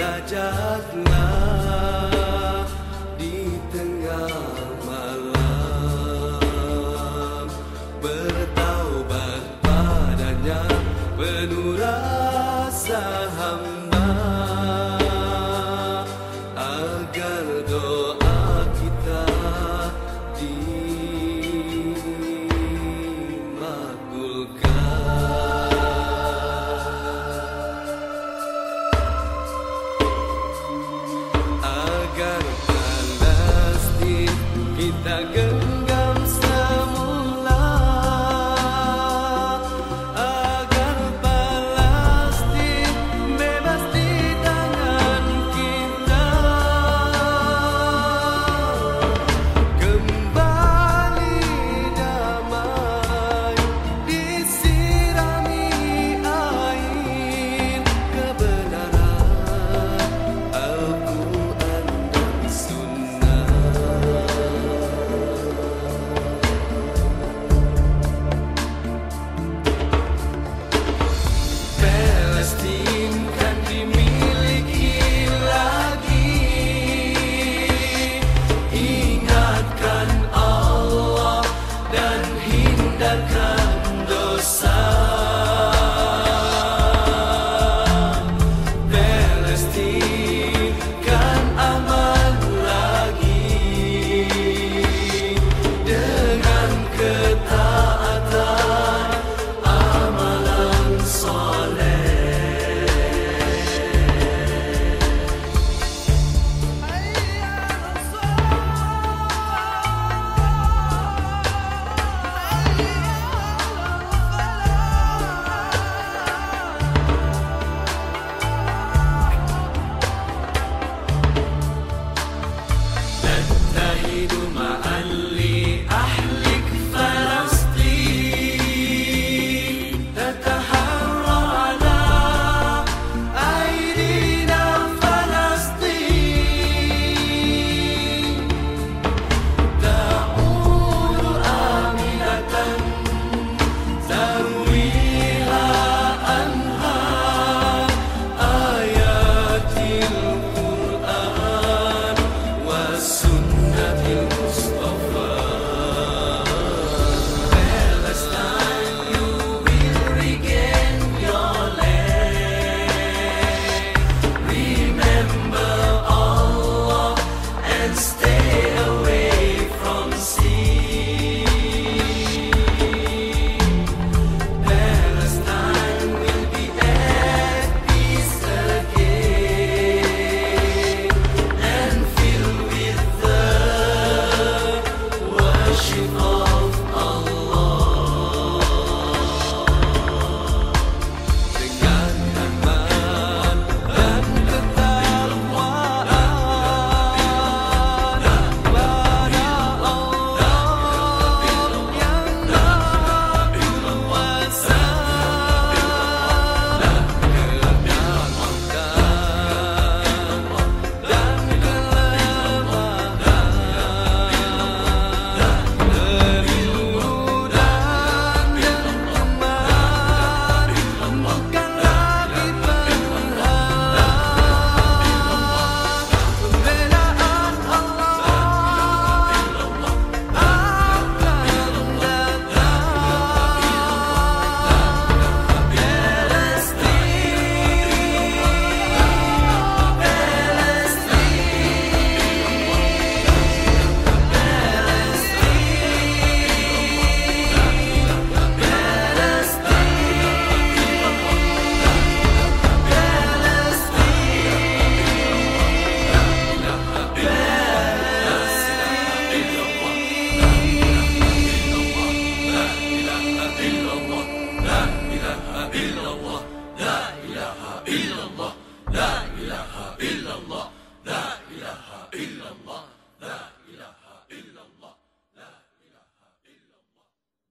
najat na